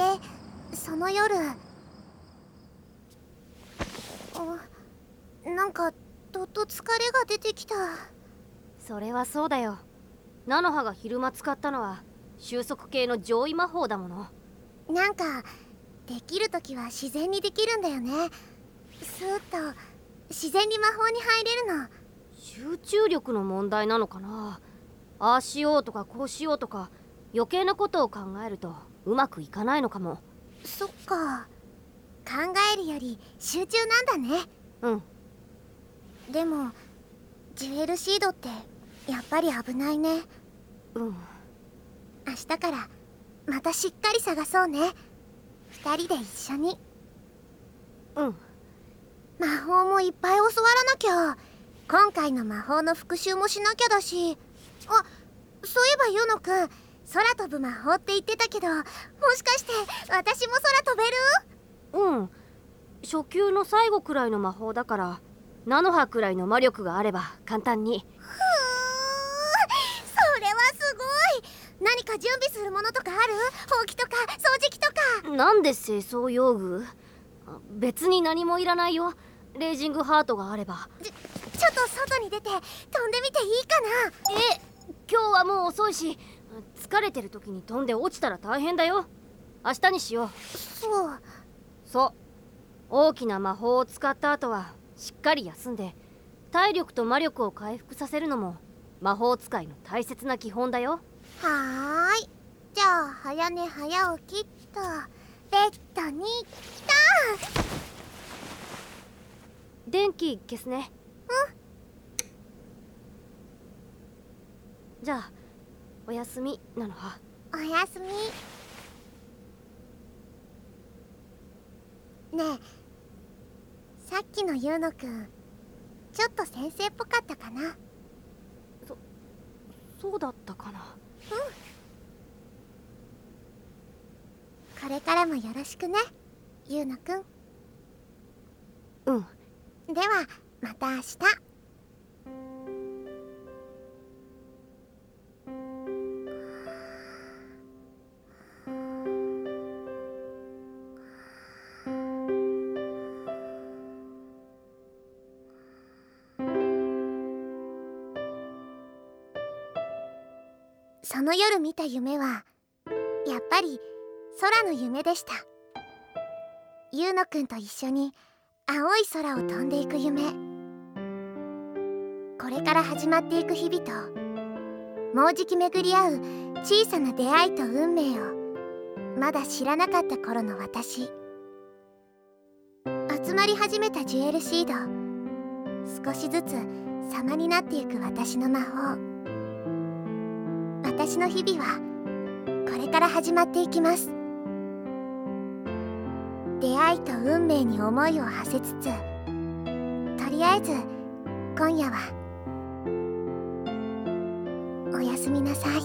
でその夜。なんかどっと疲れが出てきた。それはそうだよ。菜の葉が昼間使ったのは収束系の上位魔法だもの。なんかできる時は自然にできるんだよね。スーッと自然に魔法に入れるの。集中力の問題なのかな。ああしようとかこうしようとか余計なことを考えるとうまくいかないのかも。そっか。考えるより集中なんだね。うん。でもジュエルシードってやっぱり危ないね。うん。明日からまたしっかり探そうね。二人で一緒に。うん。魔法もいっぱい教わらなきゃ。今回の魔法の復習もしなきゃだし。あそういえばユノくん空飛ぶ魔法って言ってたけどもしかして私も空飛べる？うん。初級の最後くらいの魔法だから菜の葉くらいの魔力があれば簡単に。ふーそれはすごい。何か準備するものとかある？ほうきとか掃除機とか。なんで清掃用具？別に何もいらないよ。レイジングハートがあれば。ちちょっと外に出て飛んでみていいかな？え今日はもう遅いし疲れてる時に飛んで落ちたら大変だよ。明日にしよう。そう。そう。大きな魔法を使った後はしっかり休んで体力と魔力を回復させるのも魔法使いの大切な基本だよ。はーい。じゃあ早寝早起きっと。ベッドに来た。電気消すね。うん。じゃあおやすみなのは？おやすみ。ねえさっきのユーノくんちょっと先生っぽかったかな？そそうだったかな？うん。これからもよろしくねユーノくん。うん。ではまた明日その夜見た夢はやっぱり空の夢でした。ゆうのくんと一緒に青い空を飛んでいく夢。これから始まっていく日々ともうじき巡り合う小さな出会いと運命をまだ知らなかった頃の私。集まり始めたジュエルシード。少しずつ様になっていく私の魔法。私の日々はこれから始まっていきます。出会いと運命に思いを馳せつつとりあえず今夜はおやすみなさい。